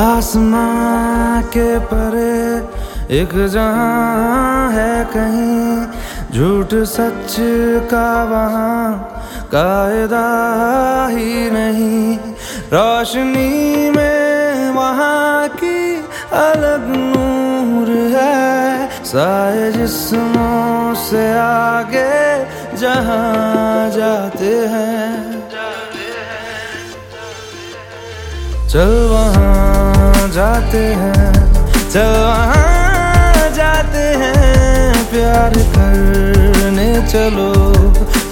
आसमां के परे एक जहाँ है कहीं झूठ सच का वहाँ कायदा ही नहीं। रोशनी में वहाँ की अलग नूर है। साए जिस्मों से आगे जहाँ जाते हैं। चल वहाँ जाते हैं, चल वहाँ जाते हैं। प्यार करने चलो।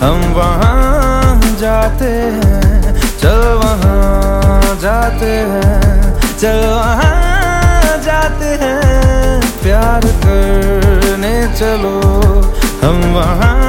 हम वहाँ जाते हैं, चल वहाँ जाते हैं, चल वहाँ जाते हैं। प्यार करने चलो, हम वहाँ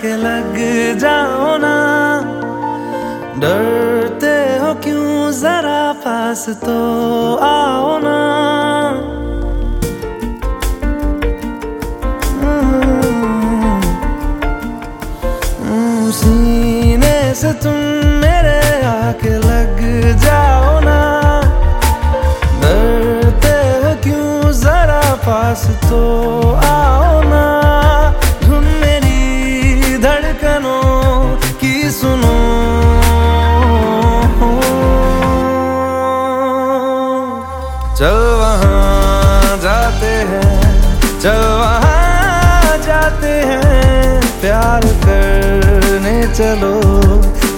आके लग जाओ ना। डरते हो क्यों? जरा पास तो आओ ना। हम्म, सीने से तुम मेरे आके लग जाओ ना। डरते हो क्यों? जरा पास तो चल वहाँ जाते हैं, प्यार करने चलो।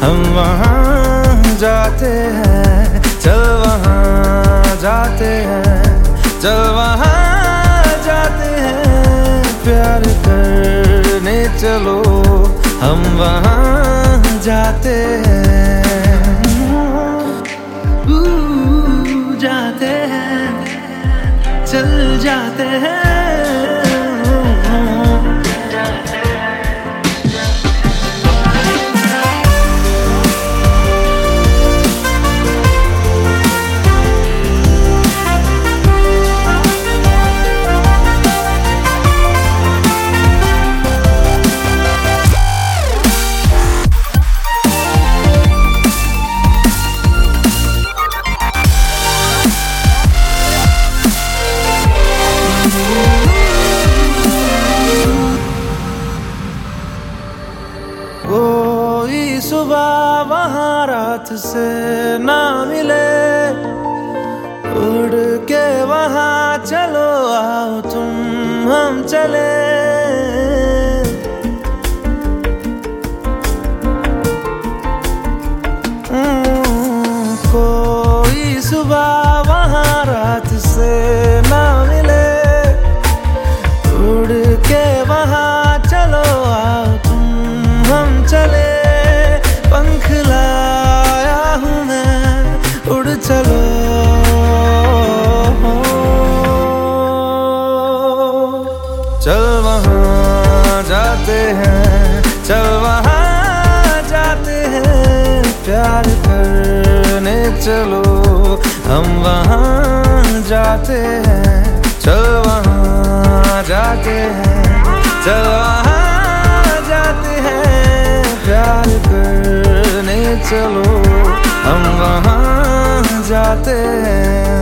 हम वहाँ जाते हैं चल वहाँ जाते हैं चल वहाँ जाते हैं, प्यार करने चलो। हम वहाँ जाते हैं। जाते हैं, चल जाते हैं। रात से ना मिले। उड़ के वहाँ चलो आओ तुम हम चले। हम्म, कोई सुबह जाते हैं। चल वहाँ जाते हैं। प्यार करने चलो। हम वहाँ जाते हैं। चल वहाँ जाते हैं। चल वहाँ जाते हैं। प्यार करने चलो। हम वहाँ जाते हैं।